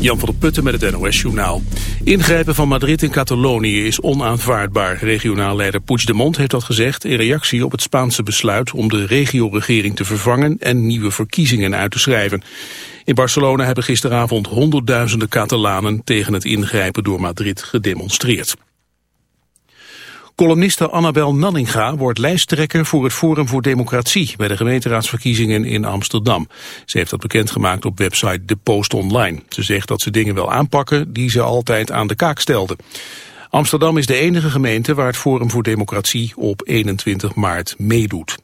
Jan van der Putten met het NOS-journaal. Ingrijpen van Madrid in Catalonië is onaanvaardbaar. Regionaal leider Puigdemont heeft dat gezegd in reactie op het Spaanse besluit om de regioregering te vervangen en nieuwe verkiezingen uit te schrijven. In Barcelona hebben gisteravond honderdduizenden Catalanen tegen het ingrijpen door Madrid gedemonstreerd. Columniste Annabel Nanninga wordt lijsttrekker voor het Forum voor Democratie bij de gemeenteraadsverkiezingen in Amsterdam. Ze heeft dat bekendgemaakt op website De Post Online. Ze zegt dat ze dingen wil aanpakken die ze altijd aan de kaak stelde. Amsterdam is de enige gemeente waar het Forum voor Democratie op 21 maart meedoet.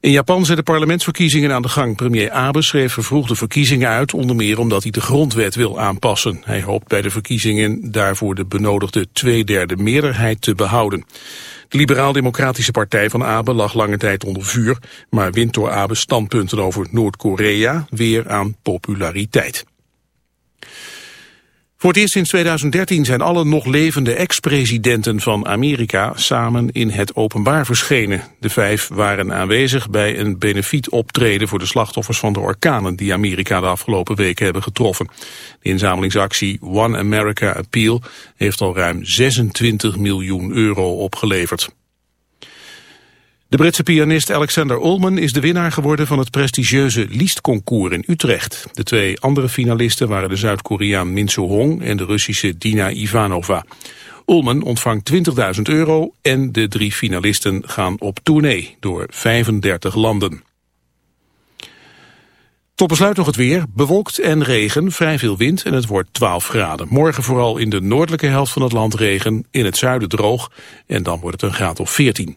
In Japan zijn de parlementsverkiezingen aan de gang. Premier Abe schreef vervroegde verkiezingen uit, onder meer omdat hij de grondwet wil aanpassen. Hij hoopt bij de verkiezingen daarvoor de benodigde tweederde meerderheid te behouden. De liberaal-democratische partij van Abe lag lange tijd onder vuur, maar wint door Abe's standpunten over Noord-Korea weer aan populariteit. Voor het eerst sinds 2013 zijn alle nog levende ex-presidenten van Amerika samen in het openbaar verschenen. De vijf waren aanwezig bij een benefietoptreden voor de slachtoffers van de orkanen die Amerika de afgelopen weken hebben getroffen. De inzamelingsactie One America Appeal heeft al ruim 26 miljoen euro opgeleverd. De Britse pianist Alexander Olman is de winnaar geworden van het prestigieuze Liszt-concours in Utrecht. De twee andere finalisten waren de Zuid-Koreaan Min Soo-hong en de Russische Dina Ivanova. Ulman ontvangt 20.000 euro en de drie finalisten gaan op tournee door 35 landen. Tot besluit nog het weer. Bewolkt en regen, vrij veel wind en het wordt 12 graden. Morgen vooral in de noordelijke helft van het land regen, in het zuiden droog en dan wordt het een graad of 14.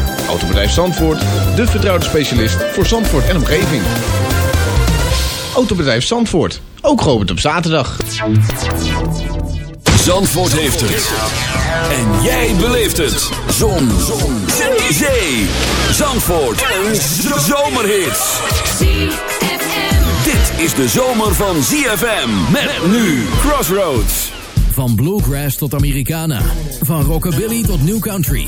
Autobedrijf Zandvoort, de vertrouwde specialist voor Zandvoort en omgeving. Autobedrijf Zandvoort, ook geopend op zaterdag. Zandvoort heeft het. En jij beleeft het. Zon. Zon. Zee. Zee. Zandvoort. Een zomerhit. Dit is de zomer van ZFM. Met nu Crossroads. Van bluegrass tot Americana. Van rockabilly tot new country.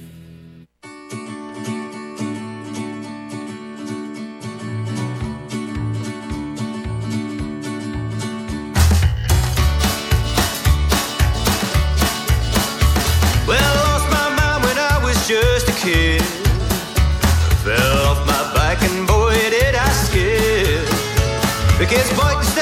But.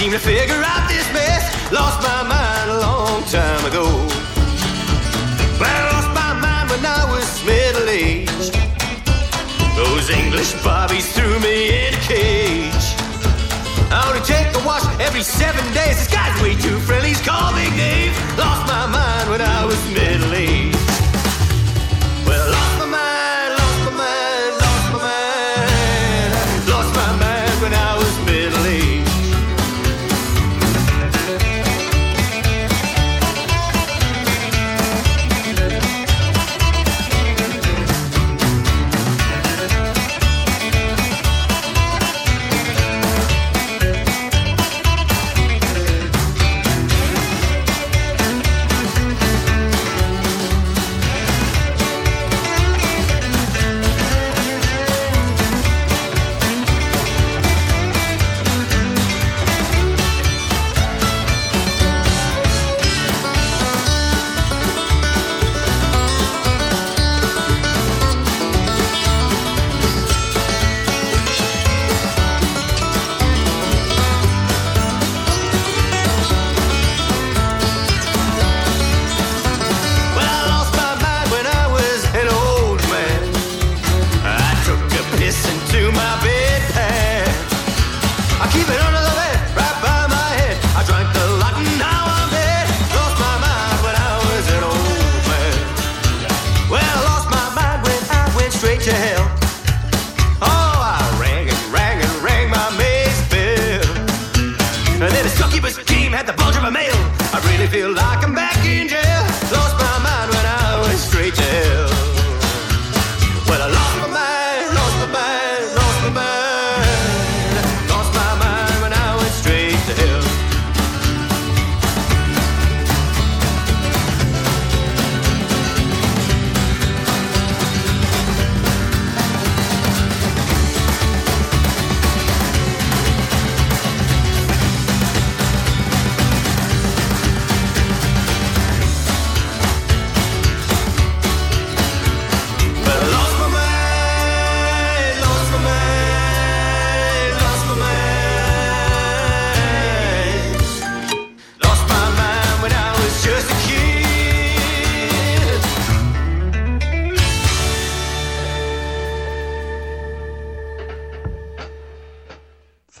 Seem to figure out this mess. Lost my mind a long time ago. Well, I lost my mind when I was middle aged. Those English bobbies threw me in a cage. I only take a wash every seven days. This guy's way too friendly. He's called me Dave. Lost my mind when I was middle aged.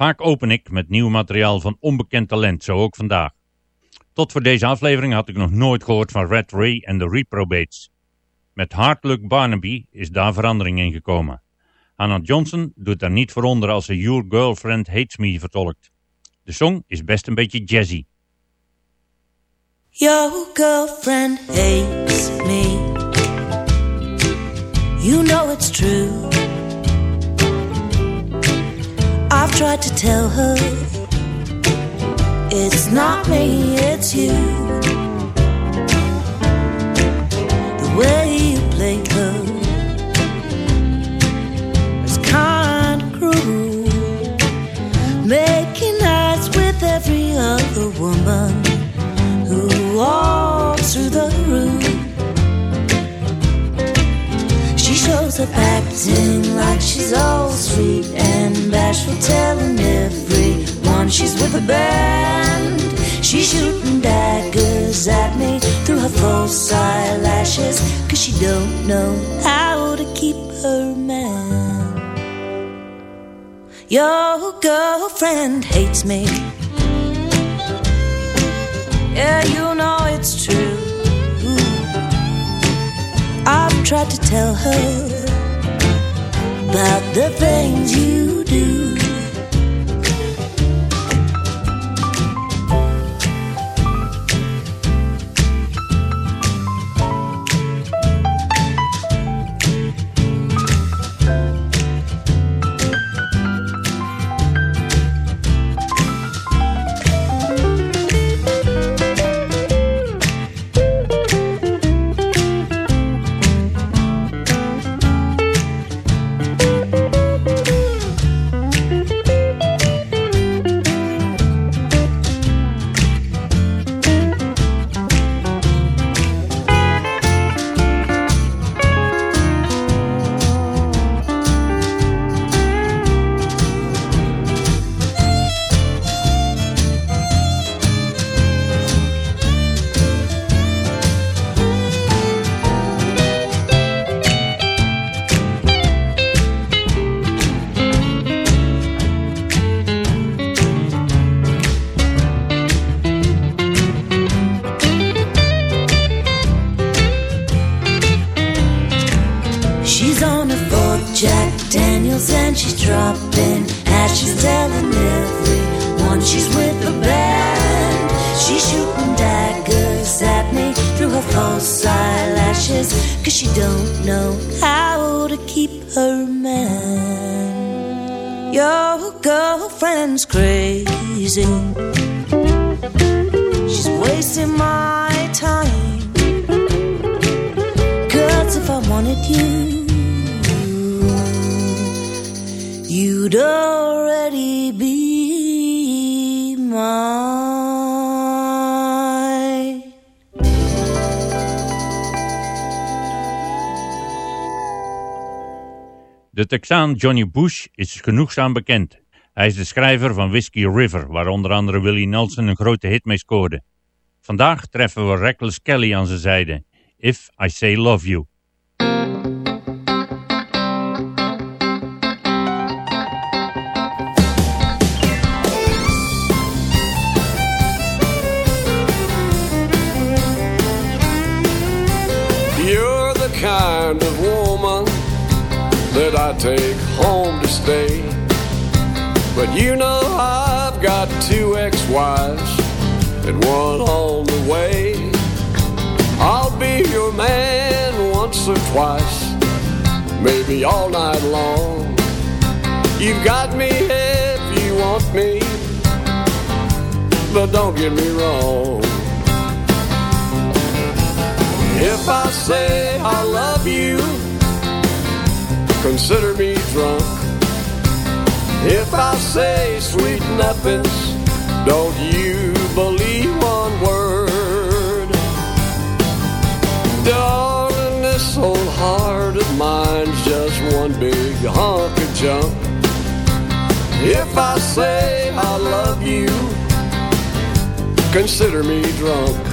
Vaak open ik met nieuw materiaal van onbekend talent, zo ook vandaag. Tot voor deze aflevering had ik nog nooit gehoord van Red Ray en de Reprobates. Met Hard Luck Barnaby is daar verandering in gekomen. Hannah Johnson doet daar niet voor onder als ze Your Girlfriend Hates Me vertolkt. De song is best een beetje jazzy. Your girlfriend hates me. You know it's true. I've tried to tell her it's not me, it's you. The way you play her is kind of cruel. Making eyes with every other woman who walks through the room. She shows up acting like she's all sweet bashful, telling everyone she's with a band. She's shooting daggers at me through her false eyelashes, cause she don't know how to keep her man. Your girlfriend hates me. Yeah, you know it's true. I've tried to tell her about the things you do. De Texaan Johnny Bush is genoegzaam bekend. Hij is de schrijver van Whiskey River, waar onder andere Willie Nelson een grote hit mee scoorde. Vandaag treffen we Reckless Kelly aan zijn zijde. If I Say Love You. You know I've got two ex-wives and one on the way. I'll be your man once or twice, maybe all night long. You've got me if you want me, but don't get me wrong. If I say I love you, consider me drunk. If I say sweet nothings, don't you believe one word. Darling, this old heart of mine's just one big hunk of junk. If I say I love you, consider me drunk.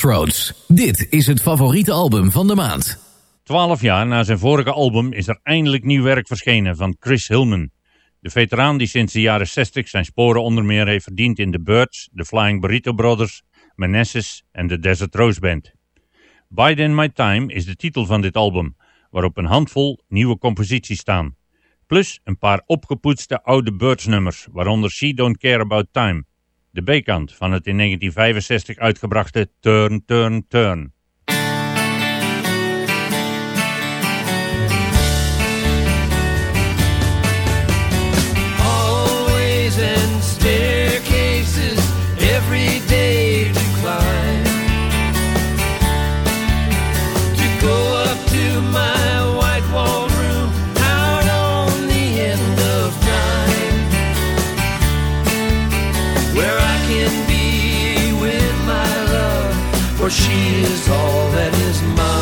Crossroads. Dit is het favoriete album van de maand. Twaalf jaar na zijn vorige album is er eindelijk nieuw werk verschenen van Chris Hillman. De veteraan die sinds de jaren 60 zijn sporen onder meer heeft verdiend in The Birds, The Flying Burrito Brothers, Manassas en de Desert Rose Band. Bide in My Time is de titel van dit album, waarop een handvol nieuwe composities staan. Plus een paar opgepoetste oude Birds nummers, waaronder She Don't Care About Time, de B-kant van het in 1965 uitgebrachte Turn, Turn, Turn. she is all that is mine.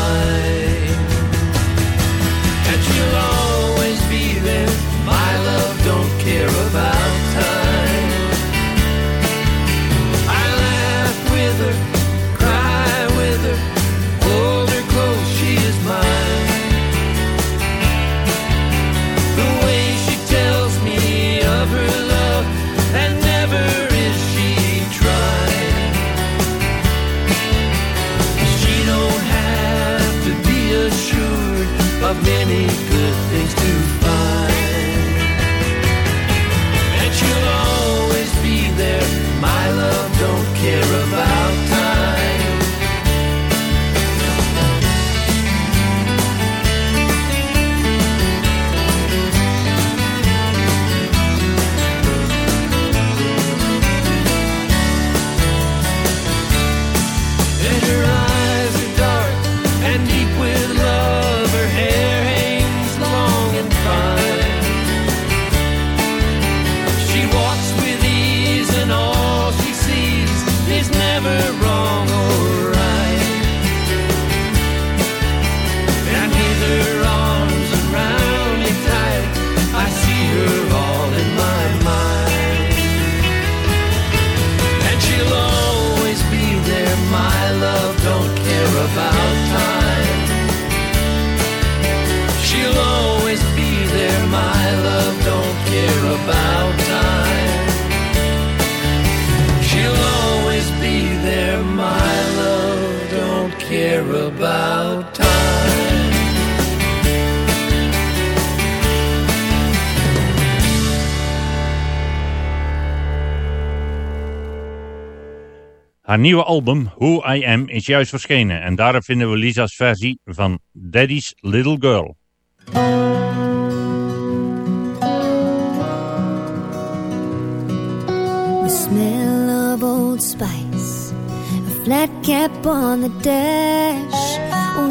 Haar nieuwe album Who I Am is juist verschenen. En daarop vinden we Lisa's versie van Daddy's Little Girl. The smell of old spice, a flat cap on the dash,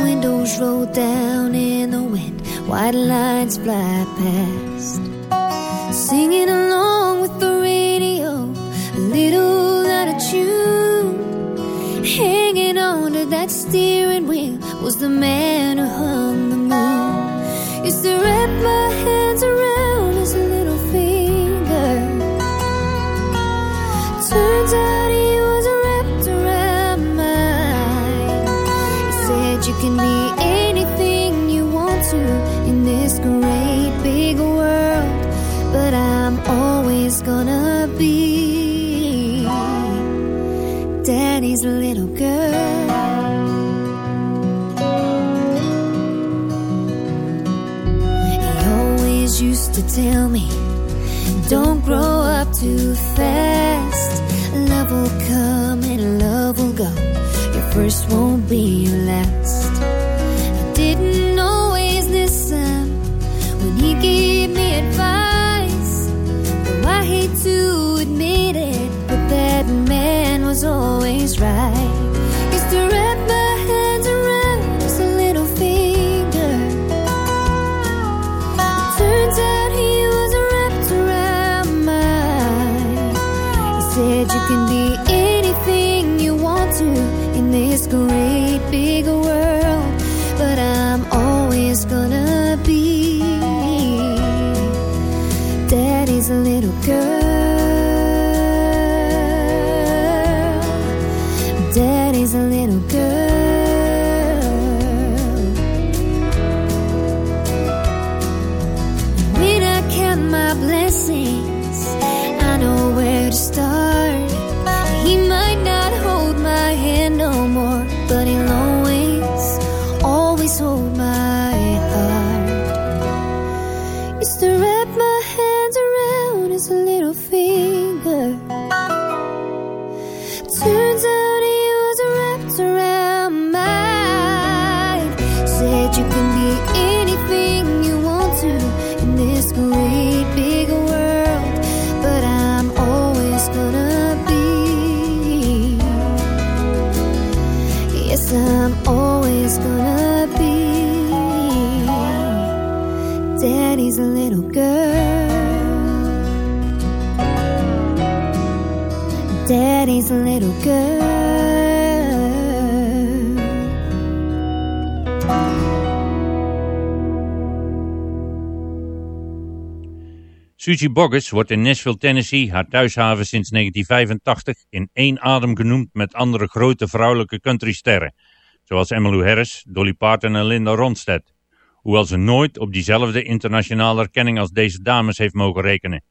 windows roll down in the wind, white lines fly past, singing was the man first won't be your last. Susie Boggess wordt in Nashville, Tennessee, haar thuishaven sinds 1985, in één adem genoemd met andere grote vrouwelijke countrysterren, zoals Emmylou Harris, Dolly Parton en Linda Ronstadt, hoewel ze nooit op diezelfde internationale erkenning als deze dames heeft mogen rekenen.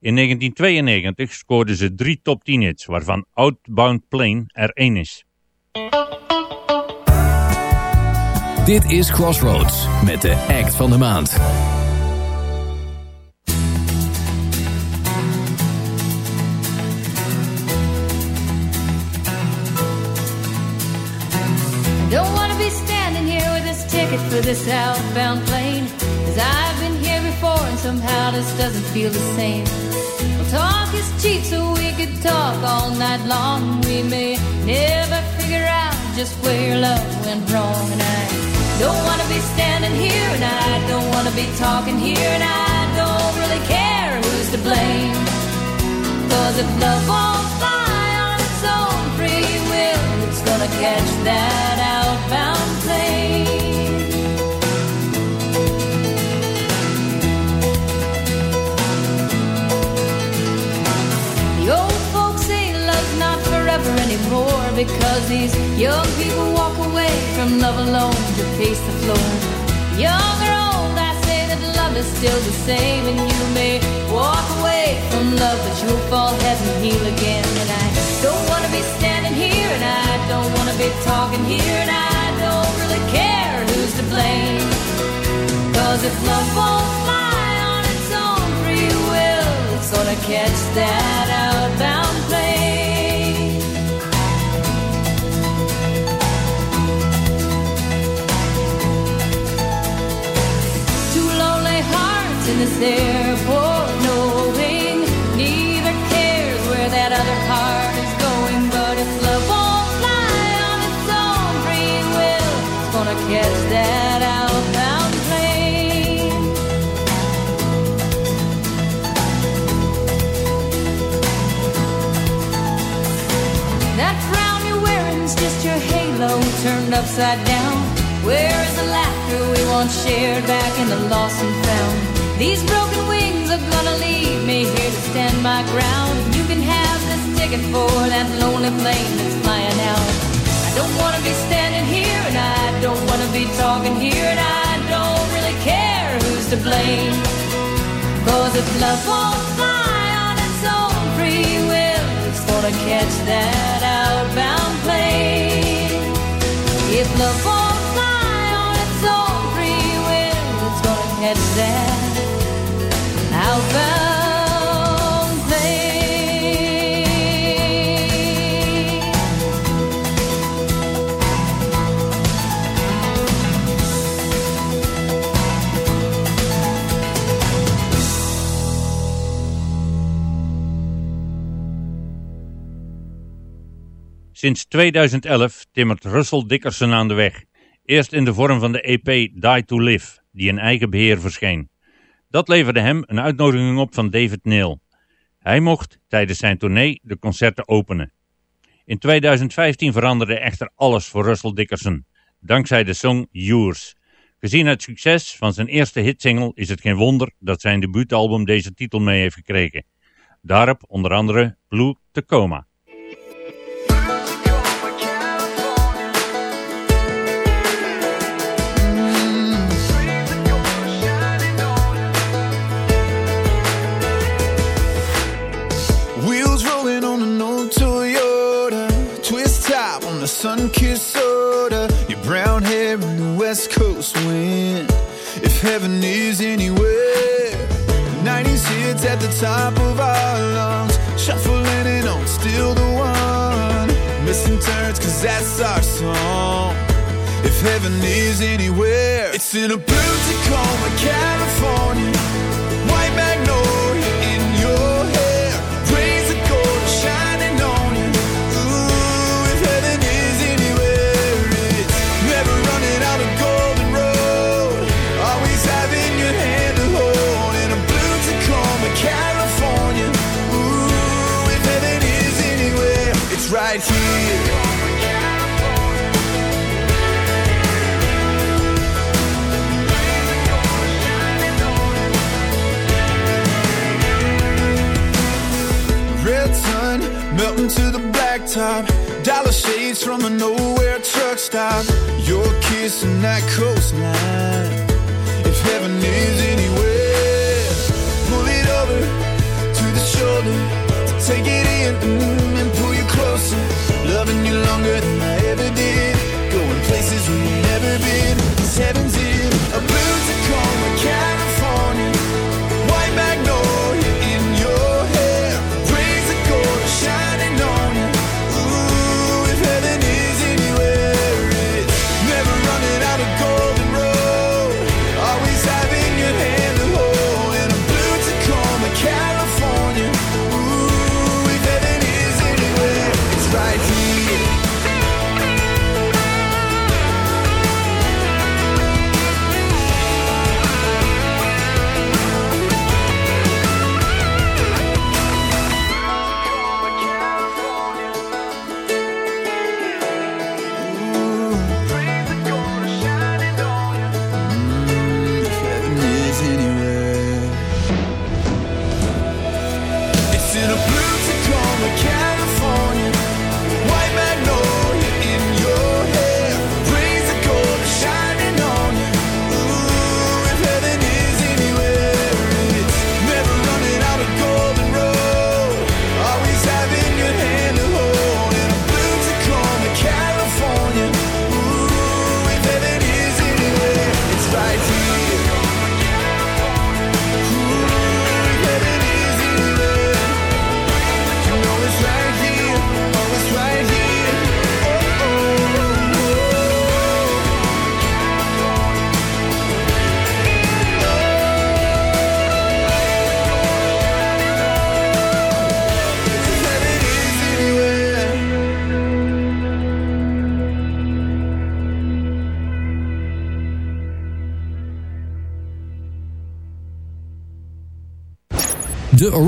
In 1992 scoorde ze drie top 10 hits, waarvan Outbound Plane er één is. Dit is Crossroads met de act van de maand. Don't want to be standing here with this ticket for this outbound plane. Cause I've been here before and somehow this doesn't feel the same. Well, talk is cheap, so we could talk all night long. We may never figure out just where love went wrong. And I don't want to be standing here, and I don't want to be talking here, and I don't really care who's to blame. Cause if love won't fly on its own free will, it's gonna catch that because these young people walk away from love alone to face the floor. Young or old, I say that love is still the same, and you may walk away from love, but you'll fall head and heel again. And I don't want to be standing here, and I don't want to be talking here, and I don't really care who's to blame. Cause if love won't fly on its own free will, it's gonna catch that outbound plane. In airport, knowing neither cares where that other is going. But love won't fly on its own free will, it's gonna catch that outbound plane. That you're wearing's just your halo turned upside down. Where is the laughter we once shared back in the lost and found? These broken wings are gonna leave me here to stand my ground. You can have this ticket for that lonely plane that's flying out. I don't wanna be standing here, and I don't wanna be talking here, and I don't really care who's to blame. Cause if love won't fly on its own free will, it's gonna catch that outbound plane. If love won't fly on its own free will, it's gonna catch that Sinds 2011 timmert Russell Dickerson aan de weg. Eerst in de vorm van de EP Die to Live, die in eigen beheer verscheen. Dat leverde hem een uitnodiging op van David Neal. Hij mocht tijdens zijn tournee de concerten openen. In 2015 veranderde echter alles voor Russell Dickerson, dankzij de song Yours. Gezien het succes van zijn eerste hitsingle is het geen wonder dat zijn debuutalbum deze titel mee heeft gekregen. Daarop onder andere Blue Tacoma. Top on the sun kissed soda. Your brown hair in the West Coast wind. If heaven is anywhere, the 90s hits at the top of our lungs. Shuffling and on, still the one. Missing turns, cause that's our song. If heaven is anywhere, it's in a blue Tacoma, California.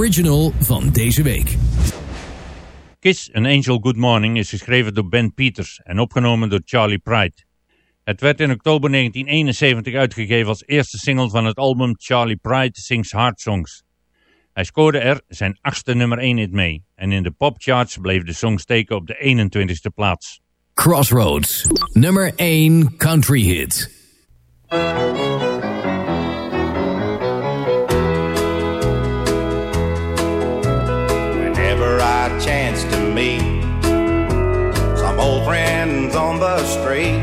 Original van deze week. Kiss An Angel Good Morning is geschreven door Ben Peters en opgenomen door Charlie Pride. Het werd in oktober 1971 uitgegeven als eerste single van het album Charlie Pride Sings Hard Songs. Hij scoorde er zijn achtste nummer 1 hit mee en in de popcharts bleef de song steken op de 21ste plaats. Crossroads, nummer 1 country hit. Chance to meet some old friends on the street,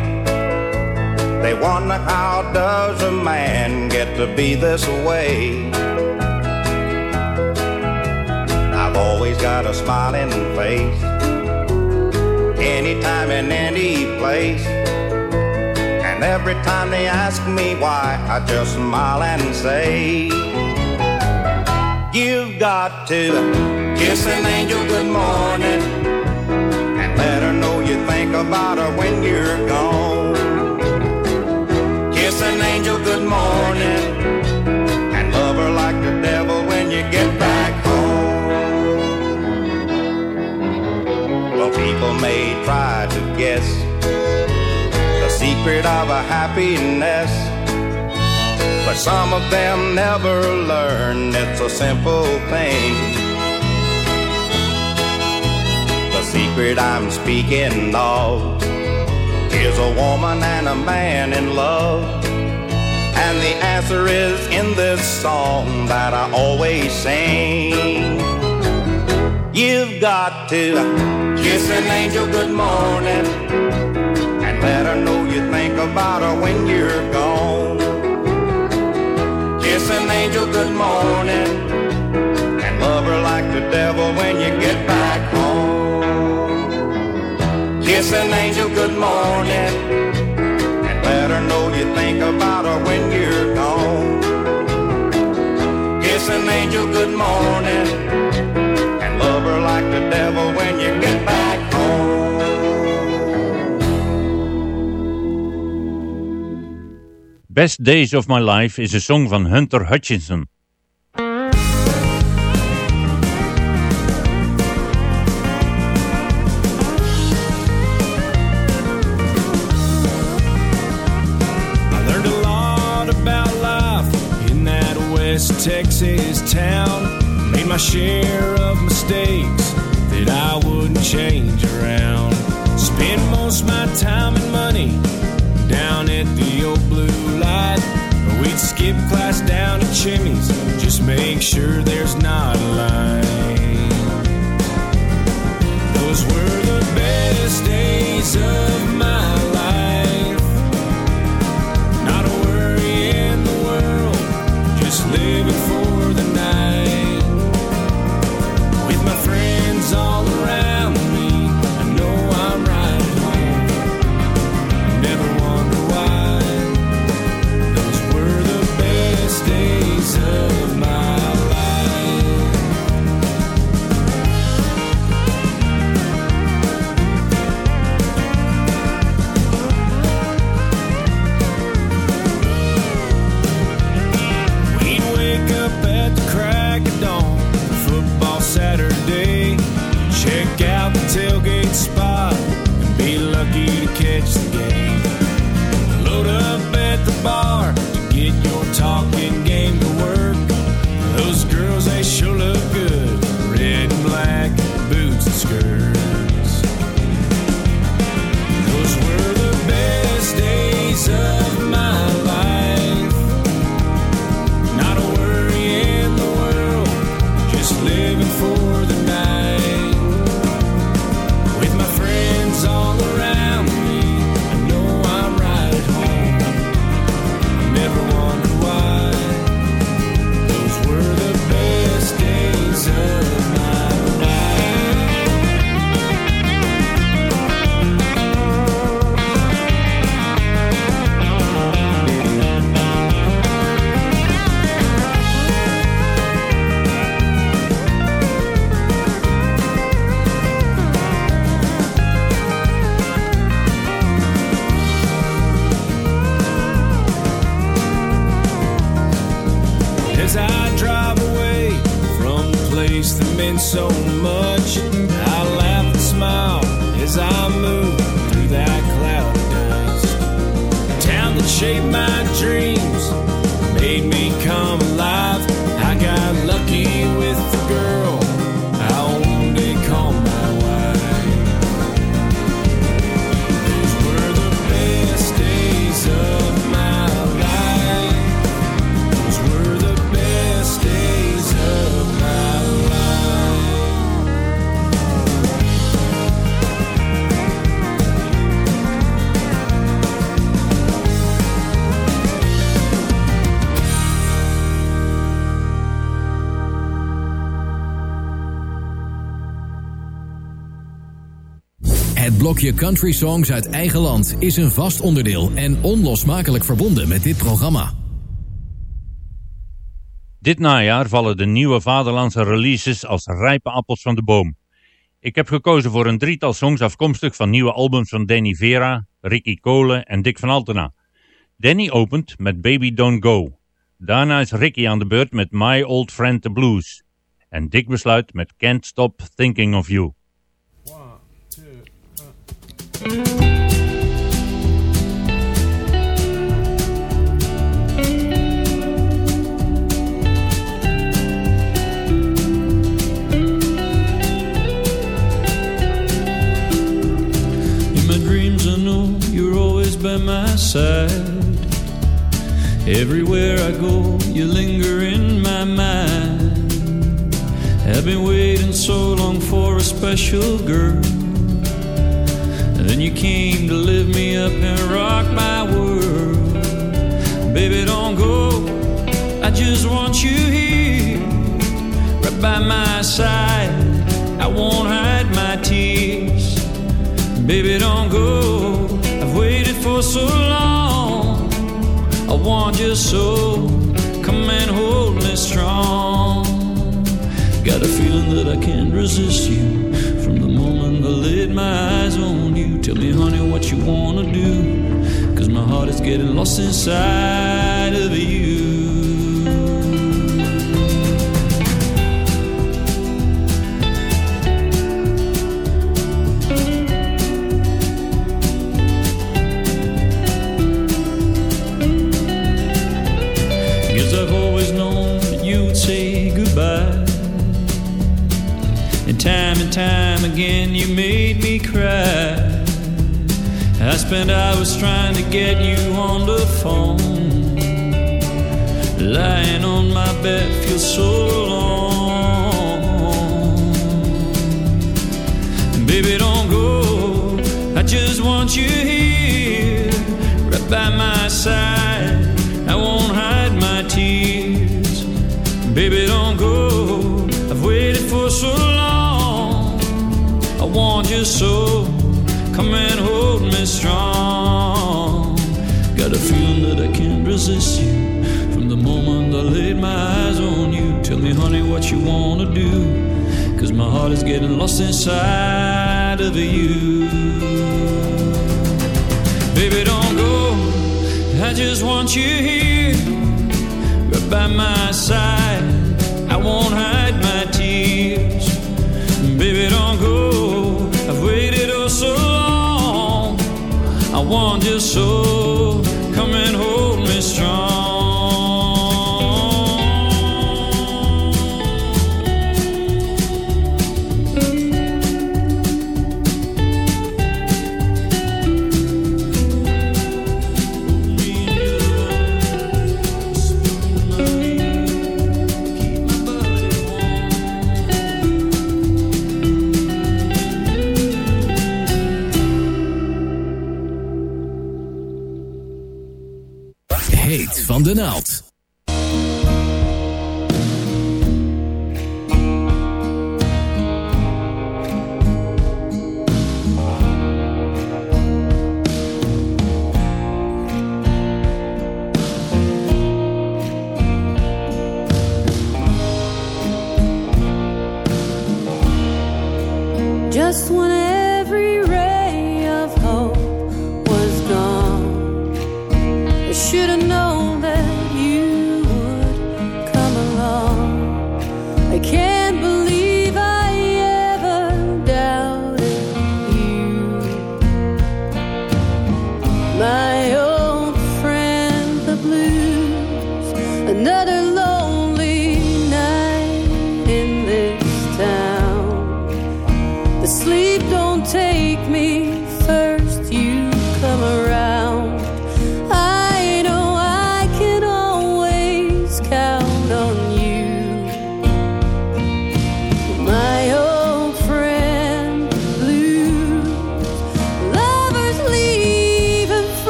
they wonder how does a man get to be this way? I've always got a smiling face, anytime in any place. And every time they ask me why, I just smile and say, You've got to kiss an angel good morning and let her know you think about her when you're gone. Kiss an angel good morning and love her like the devil when you get back home. Well, people may try to guess the secret of a happiness. But some of them never learn it's a simple thing. Secret I'm speaking of is a woman and a man in love. And the answer is in this song that I always sing. You've got to kiss an angel good morning and let her know you think about her when you're gone. Kiss an angel good morning and love her like the devil when you get back. Kiss an angel good morning and let her know you think about her when you're gone. Kiss an angel good morning and love her like the devil when you get back home. Best Days of My Life is een song van Hunter Hutchinson. My share of mistakes that I wouldn't change around. Spend most my time and money down at the old blue light. We'd skip class down to Chimmy's, just make sure there's Country songs uit eigen land is een vast onderdeel en onlosmakelijk verbonden met dit programma. Dit najaar vallen de nieuwe vaderlandse releases als rijpe appels van de boom. Ik heb gekozen voor een drietal songs afkomstig van nieuwe albums van Danny Vera, Ricky Cole en Dick van Altena. Danny opent met Baby Don't Go. Daarna is Ricky aan de beurt met My Old Friend the Blues. En Dick besluit met Can't Stop Thinking of You. Everywhere I go, you linger in my mind. I've been waiting so long for a special girl. Then you came to lift me up and rock my world. Baby, don't go. I just want you here, right by my side. I won't hide my tears. Baby, don't go. I've waited for so long. I want you so. Come and hold me strong. Got a feeling that I can't resist you. From the moment I laid my eyes. Tell me, honey, what you wanna do. Cause my heart is getting lost inside of you. time and time again you made me cry I spent hours trying to get you on the phone. Lying on my bed feels so alone. Baby, don't go. I just want you here, right by my side. I won't hide my tears. Baby, don't go. I've waited for so long. I want you so. Come and hold me strong. Got a feeling that I can't resist you. From the moment I laid my eyes on you, tell me, honey, what you wanna do. Cause my heart is getting lost inside of you. Baby, don't go. I just want you here, right by my side. I won't hide want you so.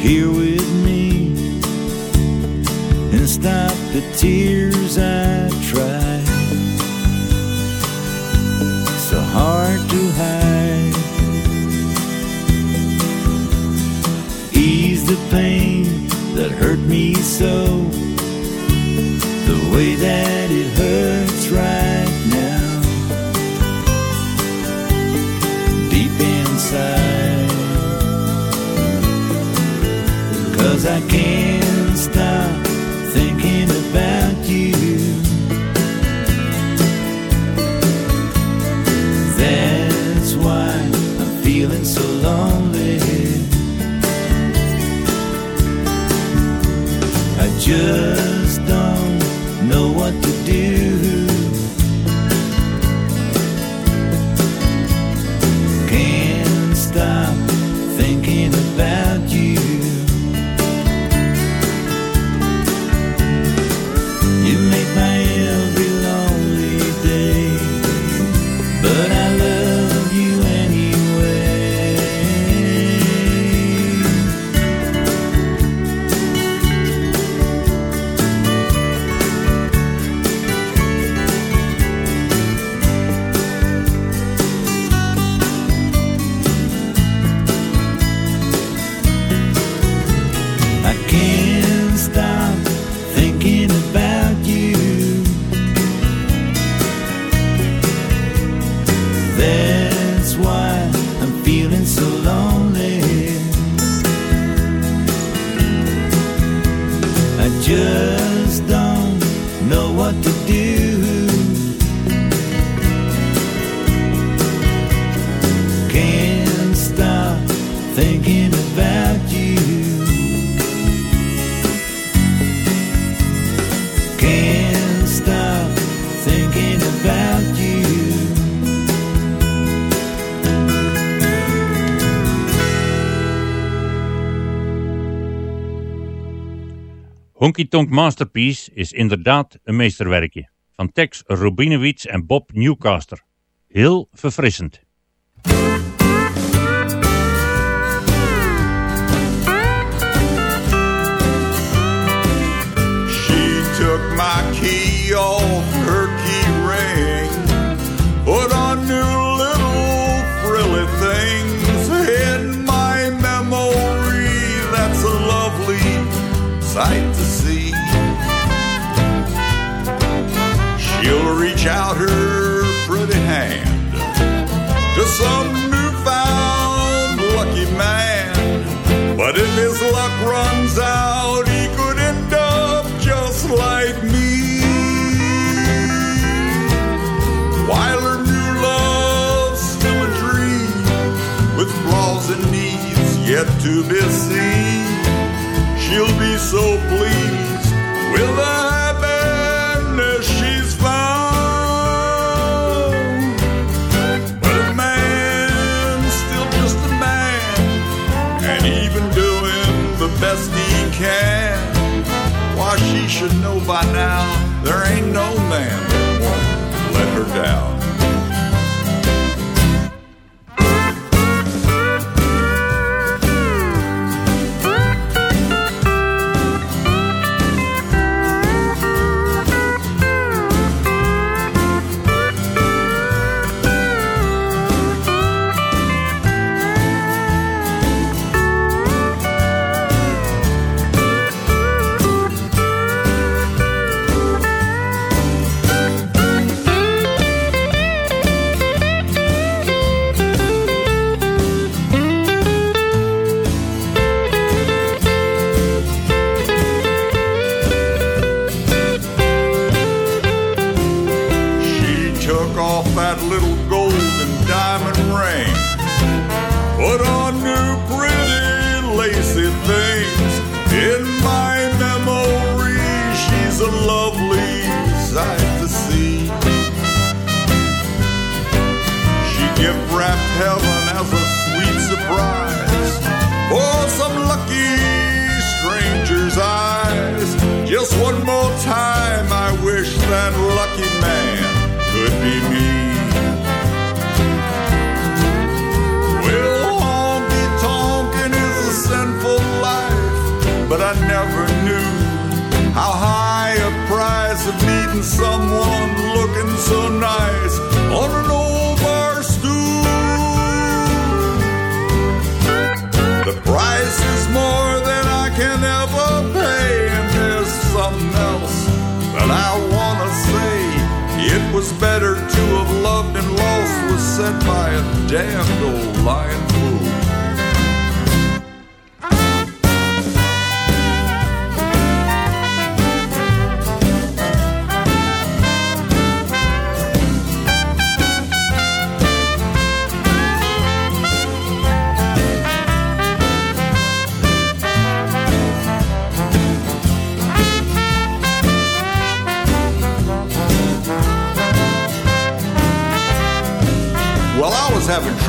here with me and stop the tears I try so hard to hide. Ease the pain that hurt me so, the way that it hurts Cause I can't stop thinking about you. That's why I'm feeling so lonely. I just Honky Tonk Masterpiece is inderdaad een meesterwerkje. Van Tex Rubinowitz en Bob Newcaster. Heel verfrissend. Reach out her pretty hand to some newfound lucky man. But if his luck runs out, he could end up just like me. While her new love's still a dream, with flaws and needs yet to be seen, she'll be so pleased should know by now there ain't no man that won't let her down.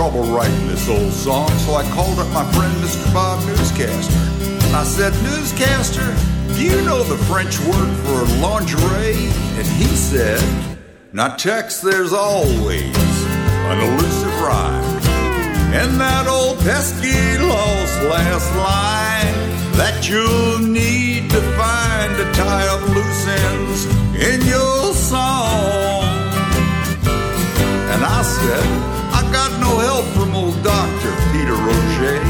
Trouble writing this old song, so I called up my friend Mr. Bob Newscaster. And I said, Newscaster, do you know the French word for lingerie? And he said, Now, Tex, there's always an elusive rhyme. And that old pesky lost last line that you'll need to find to tie up loose ends in your song. And I said, got no help from old Dr. Peter Roget.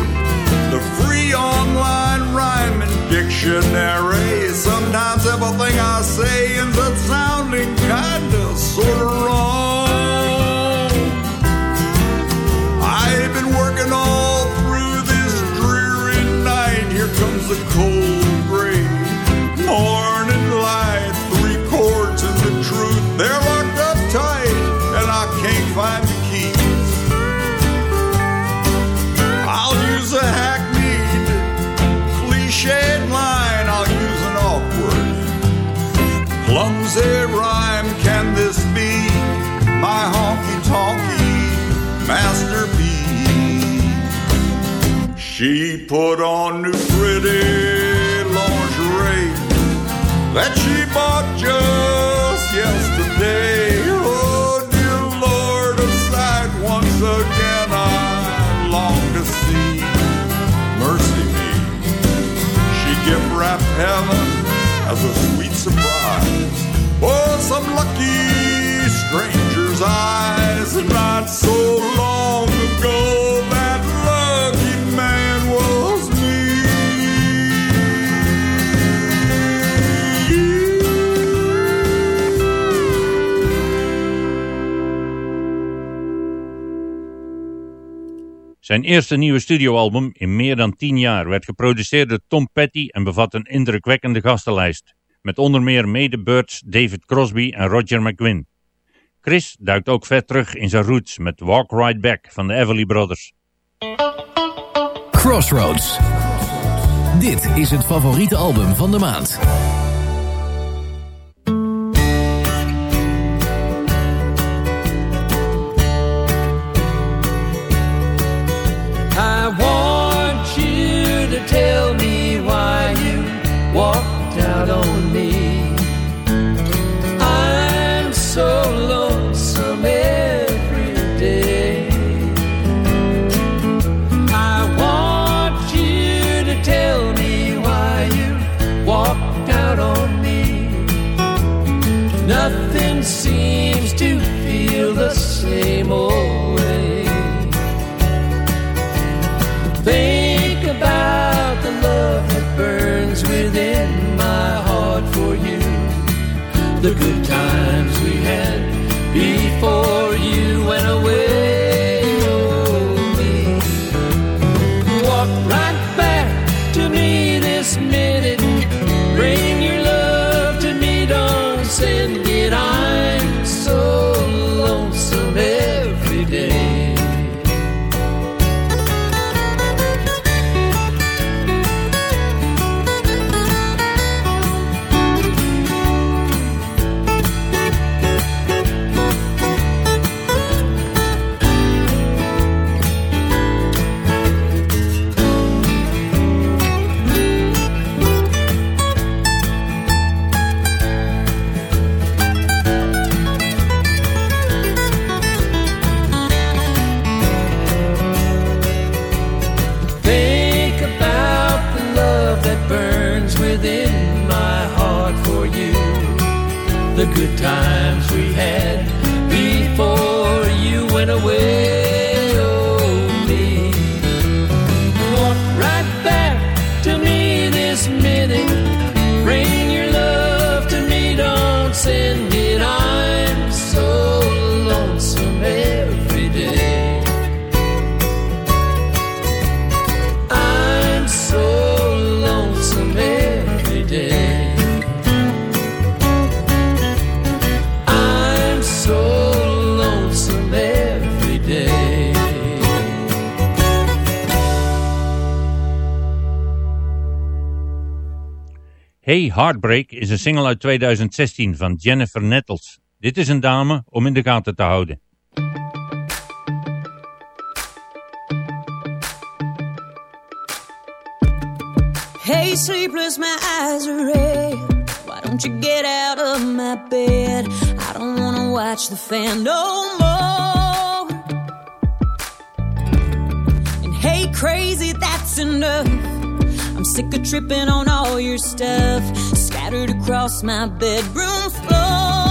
The free online rhyming dictionary. Sometimes everything I say ends up sounding kinda sorta wrong. I've been working all through this dreary night. Here comes the cold She put on new pretty lingerie that she bought just yesterday. Oh, dear Lord, a sight once again I long to see. Mercy me, she gift wrapped heaven as a sweet surprise. Oh, some lucky stranger's eyes. Not so long Zijn eerste nieuwe studioalbum in meer dan 10 jaar werd geproduceerd door Tom Petty en bevat een indrukwekkende gastenlijst. Met onder meer Medebirds, David Crosby en Roger McGuinn. Chris duikt ook vet terug in zijn roots met Walk Right Back van de Everly Brothers. Crossroads. Dit is het favoriete album van de maand. Break is een single uit 2016 van Jennifer Nettles. Dit is een dame om in de gaten te houden. Hey sleepless, my eyes are red. Why don't you get out of my bed? I don't wanna watch the fan no more. And hey crazy, that's enough. I'm sick of tripping on all your stuff. scattered across my bedroom floor.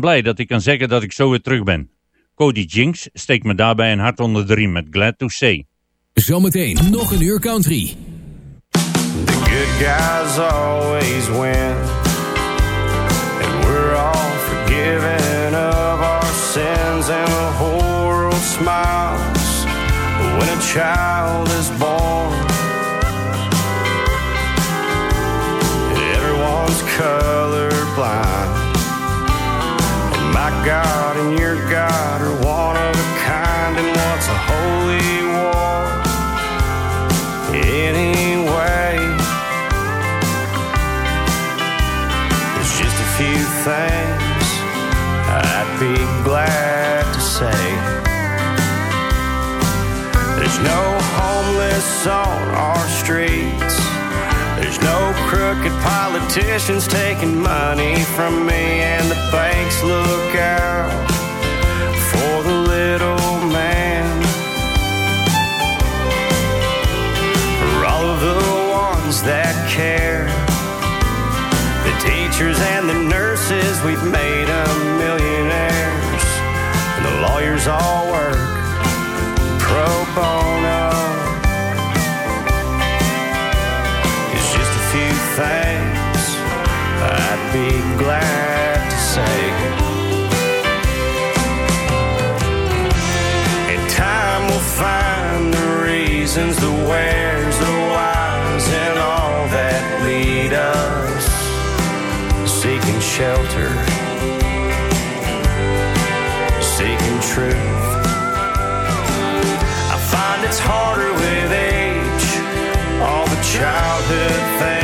ben blij dat ik kan zeggen dat ik zo weer terug ben. Cody Jinks steekt me daarbij een hart onder de riem met Glad to Say. Zometeen nog een uur country. The good guys always win. And we're all forgiven of our sins and the whole world smiles when a child is born. Everyone's colorblind. God and your God are one of a kind, and what's a holy war? Anyway, there's just a few things I'd be glad to say. There's no homeless on our street crooked politicians taking money from me, and the banks look out for the little man. For all of the ones that care, the teachers and the nurses, we've made them millionaires, and the lawyers all work pro bono. Be glad to say. And time will find the reasons, the wheres, the whys, and all that lead us seeking shelter, seeking truth. I find it's harder with age, all the childhood things